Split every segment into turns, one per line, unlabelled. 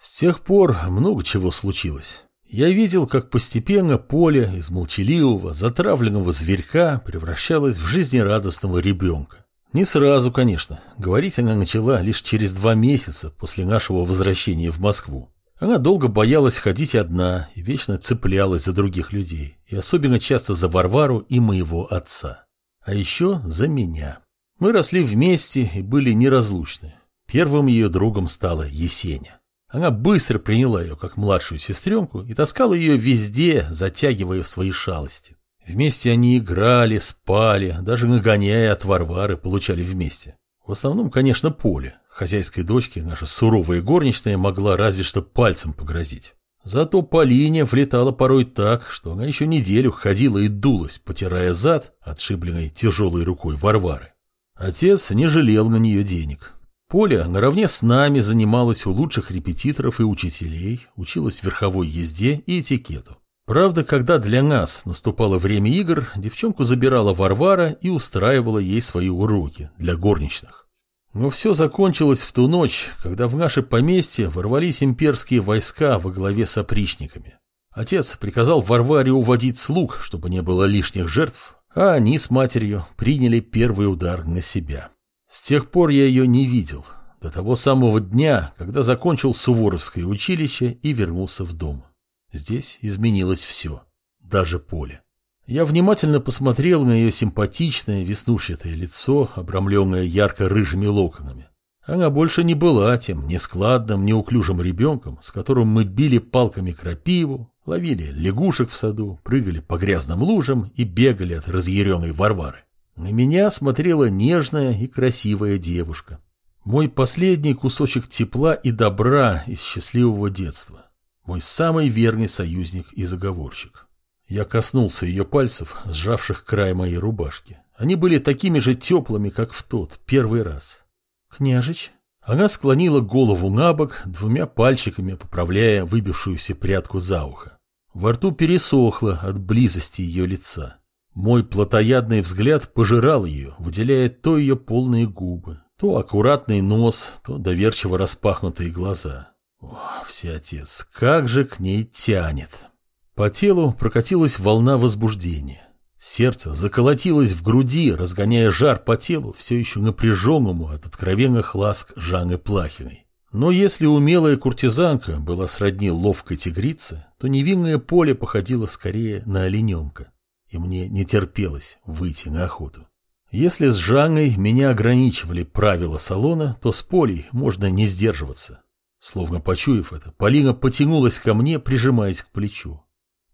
С тех пор много чего случилось. Я видел, как постепенно поле из молчаливого, затравленного зверька превращалось в жизнерадостного ребенка. Не сразу, конечно. Говорить она начала лишь через два месяца после нашего возвращения в Москву. Она долго боялась ходить одна и вечно цеплялась за других людей, и особенно часто за Варвару и моего отца. А еще за меня. Мы росли вместе и были неразлучны. Первым ее другом стала Есеня. Она быстро приняла ее как младшую сестренку и таскала ее везде, затягивая в свои шалости. Вместе они играли, спали, даже нагоняя от Варвары получали вместе. В основном, конечно, поле. Хозяйской дочке наша суровая горничная могла разве что пальцем погрозить. Зато Полине влетала порой так, что она еще неделю ходила и дулась, потирая зад, отшибленной тяжелой рукой Варвары. Отец не жалел на нее денег. Поля наравне с нами занималась у лучших репетиторов и учителей, училась верховой езде и этикету. Правда, когда для нас наступало время игр, девчонку забирала Варвара и устраивала ей свои уроки для горничных. Но все закончилось в ту ночь, когда в наше поместье ворвались имперские войска во главе с опричниками. Отец приказал Варваре уводить слуг, чтобы не было лишних жертв, а они с матерью приняли первый удар на себя. С тех пор я ее не видел, до того самого дня, когда закончил Суворовское училище и вернулся в дом. Здесь изменилось все, даже поле. Я внимательно посмотрел на ее симпатичное веснушчатое лицо, обрамленное ярко-рыжими локонами. Она больше не была тем нескладным, неуклюжим ребенком, с которым мы били палками крапиву, ловили лягушек в саду, прыгали по грязным лужам и бегали от разъяренной Варвары. На меня смотрела нежная и красивая девушка. Мой последний кусочек тепла и добра из счастливого детства. Мой самый верный союзник и заговорщик. Я коснулся ее пальцев, сжавших край моей рубашки. Они были такими же теплыми, как в тот, первый раз. «Княжич?» Она склонила голову на бок, двумя пальчиками поправляя выбившуюся прядку за ухо. Во рту пересохло от близости ее лица. Мой плотоядный взгляд пожирал ее, выделяя то ее полные губы, то аккуратный нос, то доверчиво распахнутые глаза. О, всеотец, как же к ней тянет! По телу прокатилась волна возбуждения. Сердце заколотилось в груди, разгоняя жар по телу, все еще напряженному от откровенных ласк Жанны Плахиной. Но если умелая куртизанка была сродни ловкой тигрице, то невинное поле походило скорее на олененка и мне не терпелось выйти на охоту. Если с Жанной меня ограничивали правила салона, то с Полей можно не сдерживаться. Словно почуяв это, Полина потянулась ко мне, прижимаясь к плечу.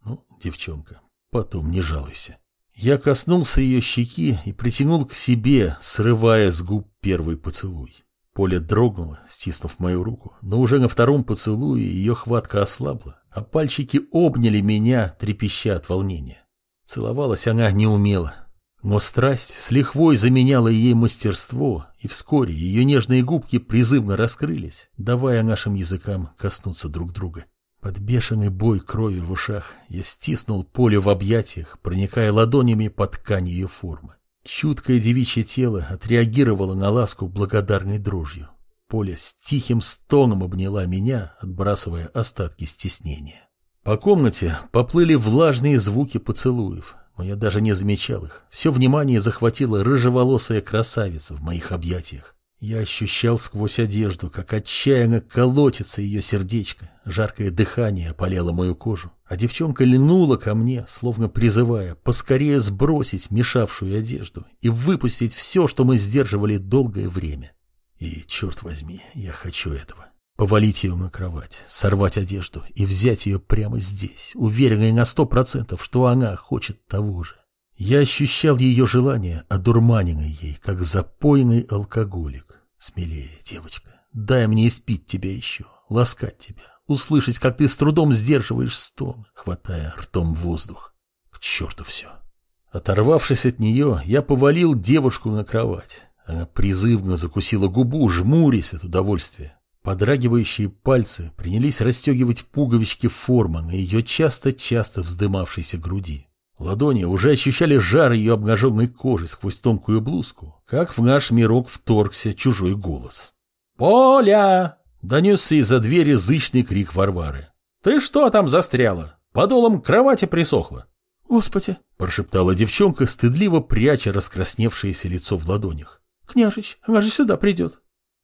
Ну, девчонка, потом не жалуйся. Я коснулся ее щеки и притянул к себе, срывая с губ первый поцелуй. Поля дрогнула, стиснув мою руку, но уже на втором поцелуе ее хватка ослабла, а пальчики обняли меня, трепеща от волнения. Целовалась она неумело, но страсть с лихвой заменяла ей мастерство, и вскоре ее нежные губки призывно раскрылись, давая нашим языкам коснуться друг друга. Под бешеный бой крови в ушах я стиснул поле в объятиях, проникая ладонями под ткань ее формы. Чуткое девичье тело отреагировало на ласку благодарной дрожью. Поле с тихим стоном обняла меня, отбрасывая остатки стеснения. По комнате поплыли влажные звуки поцелуев, но я даже не замечал их. Все внимание захватила рыжеволосая красавица в моих объятиях. Я ощущал сквозь одежду, как отчаянно колотится ее сердечко. Жаркое дыхание опаляло мою кожу, а девчонка льнула ко мне, словно призывая поскорее сбросить мешавшую одежду и выпустить все, что мы сдерживали долгое время. И, черт возьми, я хочу этого. Повалить ее на кровать, сорвать одежду и взять ее прямо здесь, уверенный на сто процентов, что она хочет того же. Я ощущал ее желание, одурманенный ей, как запойный алкоголик. Смелее, девочка, дай мне испить тебя еще, ласкать тебя, услышать, как ты с трудом сдерживаешь стон, хватая ртом воздух. К черту все. Оторвавшись от нее, я повалил девушку на кровать. Она призывно закусила губу, жмурясь от удовольствия. Подрагивающие пальцы принялись расстегивать пуговички формы на ее часто-часто вздымавшейся груди. Ладони уже ощущали жар ее обнаженной кожи сквозь тонкую блузку, как в наш мирок вторгся чужой голос. «Поля!» Донесся из-за двери зычный крик Варвары. «Ты что там застряла? Подолом кровати присохла!»
«Господи!»
– прошептала девчонка, стыдливо пряча раскрасневшееся лицо в ладонях.
«Княжич, она же сюда придет!»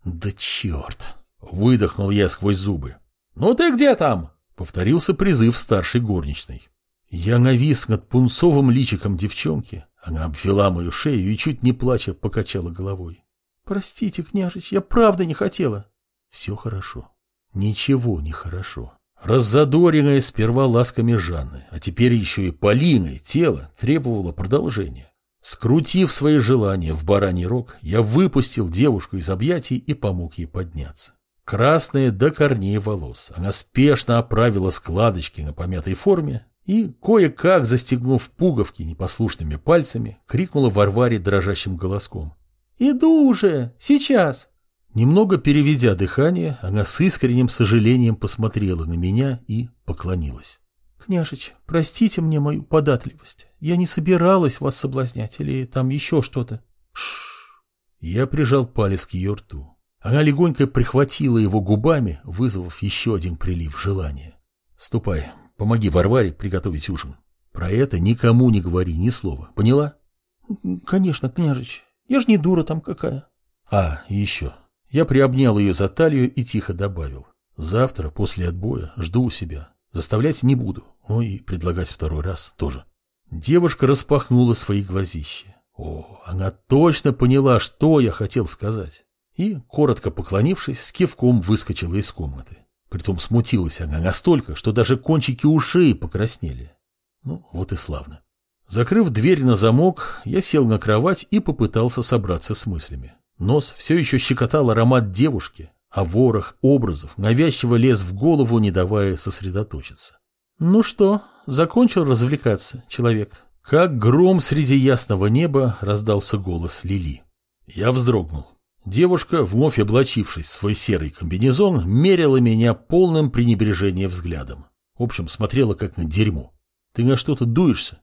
«Да черт!» – выдохнул я сквозь зубы. «Ну ты где там?» – повторился призыв старшей горничной. Я навис над пунцовым личиком девчонки. Она обвела мою шею и, чуть не плача, покачала головой.
«Простите, княжич, я правда не хотела».
«Все хорошо. Ничего не хорошо. Раззадоренное сперва ласками Жанны, а теперь еще и Полиной тело требовало продолжения. Скрутив свои желания в бараний рог, я выпустил девушку из объятий и помог ей подняться. Красная до корней волос, она спешно оправила складочки на помятой форме и, кое-как застегнув пуговки непослушными пальцами, крикнула Варваре дрожащим голоском.
«Иду уже! Сейчас!»
Немного переведя дыхание, она с искренним сожалением посмотрела на меня и поклонилась.
«Княжич, простите мне мою податливость. Я не собиралась вас соблазнять или там еще что-то».
Шш. Я прижал палец к ее рту. Она легонько прихватила его губами, вызвав еще один прилив желания. «Ступай, помоги Варваре приготовить ужин. Про это никому не говори ни слова. Поняла?»
«Конечно, княжич. Я ж не дура там какая».
«А, еще. Я приобнял ее за талию и тихо добавил. Завтра, после отбоя, жду у себя. Заставлять не буду, но и предлагать второй раз тоже. Девушка распахнула свои глазища. О, она точно поняла, что я хотел сказать. И, коротко поклонившись, с кивком выскочила из комнаты. Притом смутилась она настолько, что даже кончики ушей покраснели. Ну, вот и славно. Закрыв дверь на замок, я сел на кровать и попытался собраться с мыслями. Нос все еще щекотал аромат девушки, а ворох образов навязчиво лез в голову, не давая сосредоточиться.
«Ну что, закончил развлекаться, человек?»
Как гром среди ясного неба раздался голос Лили. Я вздрогнул. Девушка, вновь облачившись в свой серый комбинезон, мерила меня полным пренебрежением взглядом. В общем, смотрела как на дерьмо. «Ты на что-то дуешься?»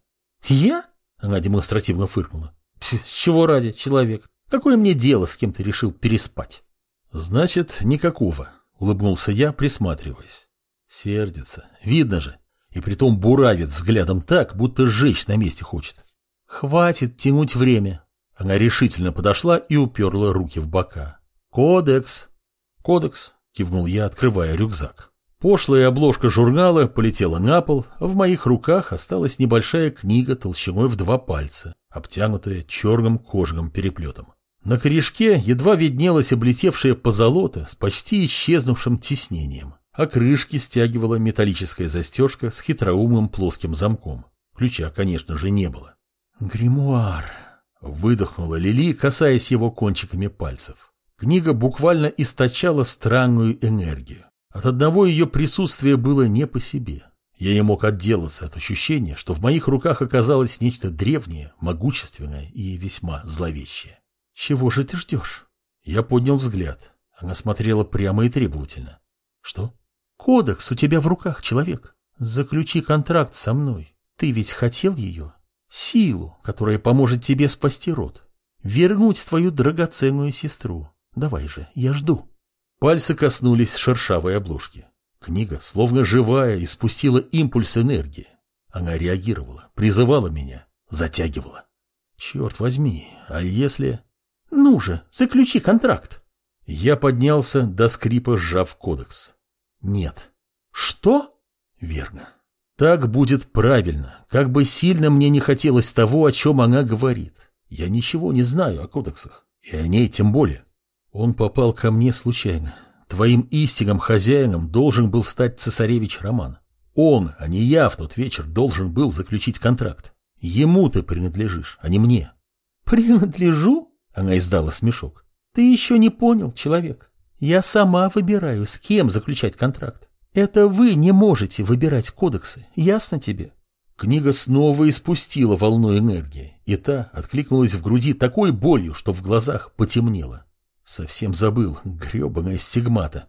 «Я?»
Она демонстративно фыркнула.
«С чего ради, человек? Какое мне дело, с кем ты решил переспать?
Значит, никакого, улыбнулся я, присматриваясь. Сердится, видно же, и притом буравит взглядом так, будто сжечь на месте хочет.
Хватит тянуть время.
Она решительно подошла и уперла руки в бока.
Кодекс.
Кодекс, кивнул я, открывая рюкзак. Пошлая обложка журнала полетела на пол, а в моих руках осталась небольшая книга толщиной в два пальца, обтянутая черным кожаным переплетом. На корешке едва виднелась облетевшая позолота с почти исчезнувшим тиснением, а крышки стягивала металлическая застежка с хитроумным плоским замком. Ключа, конечно же, не было.
«Гримуар», —
выдохнула Лили, касаясь его кончиками пальцев. Книга буквально источала странную энергию. От одного ее присутствия было не по себе. Я не мог отделаться от ощущения, что в моих руках оказалось нечто древнее, могущественное и весьма зловещее.
«Чего же ты ждешь?»
Я поднял взгляд. Она смотрела прямо и требовательно. «Что?»
«Кодекс у тебя в руках, человек. Заключи контракт со мной. Ты ведь хотел ее? Силу, которая поможет тебе спасти род. Вернуть твою драгоценную сестру. Давай же, я жду».
Пальцы коснулись шершавой обложки. Книга, словно живая, испустила импульс энергии. Она реагировала, призывала меня, затягивала. Черт возьми, а если...
Ну же, заключи контракт.
Я поднялся до скрипа, сжав кодекс. Нет.
Что?
Верно. Так будет правильно, как бы сильно мне не хотелось того, о чем она говорит. Я ничего не знаю о кодексах, и о ней тем более. Он попал ко мне случайно. Твоим истинным хозяином должен был стать цесаревич Роман. Он, а не я в тот вечер должен был заключить контракт. Ему ты принадлежишь, а не мне.
Принадлежу?
Она издала смешок.
Ты еще не понял, человек. Я сама выбираю, с кем заключать контракт. Это вы не можете выбирать кодексы, ясно тебе?
Книга снова испустила волну энергии, и та откликнулась в груди такой болью, что в глазах потемнело. Совсем забыл, гребаная стигмата.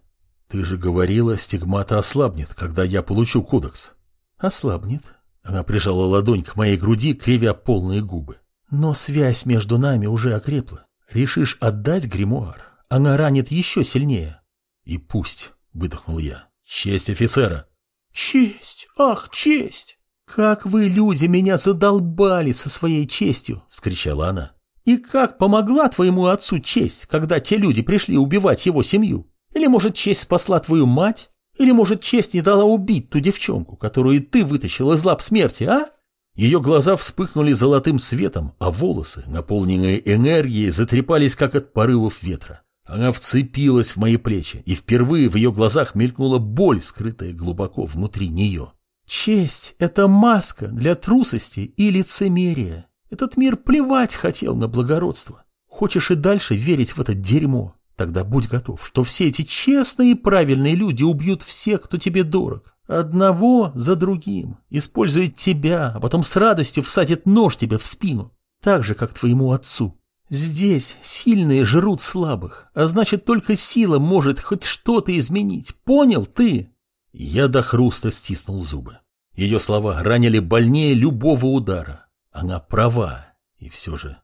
Ты же говорила, стигмата ослабнет, когда я получу кодекс.
Ослабнет.
Она прижала ладонь к моей груди, кривя полные губы.
Но связь между нами уже окрепла. Решишь отдать гримуар, она ранит еще сильнее.
И пусть, выдохнул я. Честь офицера.
Честь! Ах, честь! Как вы, люди, меня задолбали со своей честью! вскричала она. И как помогла твоему отцу честь, когда те люди пришли убивать его семью? Или, может, честь спасла твою мать? Или, может, честь не дала убить ту девчонку, которую ты вытащил из лап смерти, а? Ее глаза вспыхнули золотым светом, а волосы, наполненные энергией, затрепались, как от порывов ветра. Она вцепилась в мои плечи, и впервые в ее глазах мелькнула боль, скрытая глубоко внутри нее. «Честь — это маска для трусости и лицемерия. Этот мир плевать хотел на благородство. Хочешь и дальше верить в это дерьмо? Тогда будь готов, что все эти честные и правильные люди убьют всех, кто тебе дорог. Одного за другим. Используют тебя, а потом с радостью всадят нож тебе в спину. Так же, как твоему отцу. Здесь сильные жрут слабых, а значит, только сила может хоть что-то изменить. Понял ты? Я до хруста стиснул зубы. Ее слова ранили больнее любого удара. Она права. И все же...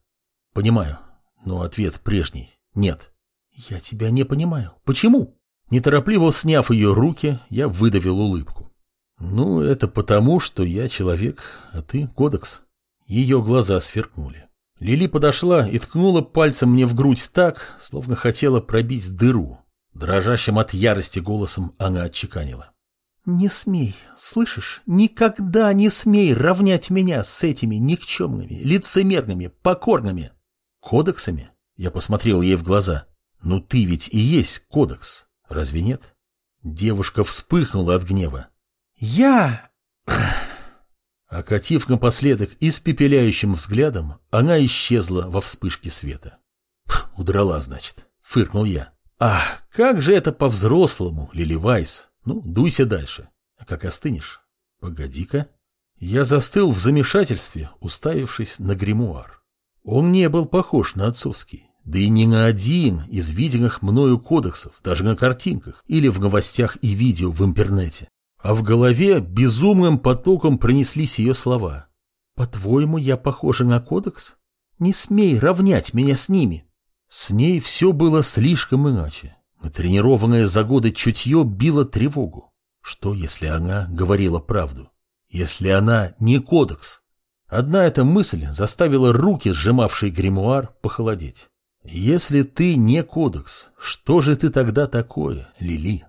Понимаю, но ответ прежний. Нет. Я тебя не понимаю. Почему? Неторопливо сняв ее руки, я выдавил улыбку. Ну, это потому, что я человек, а ты кодекс. Ее глаза сверкнули. Лили подошла и ткнула пальцем мне в грудь так, словно хотела пробить дыру. Дрожащим от ярости голосом она отчеканила. «Не смей, слышишь? Никогда не смей равнять меня с этими никчемными, лицемерными, покорными кодексами!» Я посмотрел ей в глаза. «Ну ты ведь и есть кодекс, разве нет?» Девушка вспыхнула от гнева. «Я...» Окатив напоследок испепеляющим взглядом, она исчезла во вспышке света. «Удрала, значит», — фыркнул я. «Ах, как же это по-взрослому, Лили Вайс!» Ну, дуйся дальше. А как остынешь? Погоди-ка. Я застыл в замешательстве, уставившись на гримуар. Он не был похож на отцовский, да и не на один из виденных мною кодексов, даже на картинках или в новостях и видео в интернете. А в голове безумным потоком пронеслись ее слова. «По-твоему, я похожа на кодекс? Не смей равнять меня с ними!» С ней все было слишком иначе. Натренированное за годы чутье било тревогу. Что, если она говорила правду? Если она не кодекс? Одна эта мысль заставила руки, сжимавшие гримуар, похолодеть. Если ты не кодекс, что же ты тогда такое, Лили?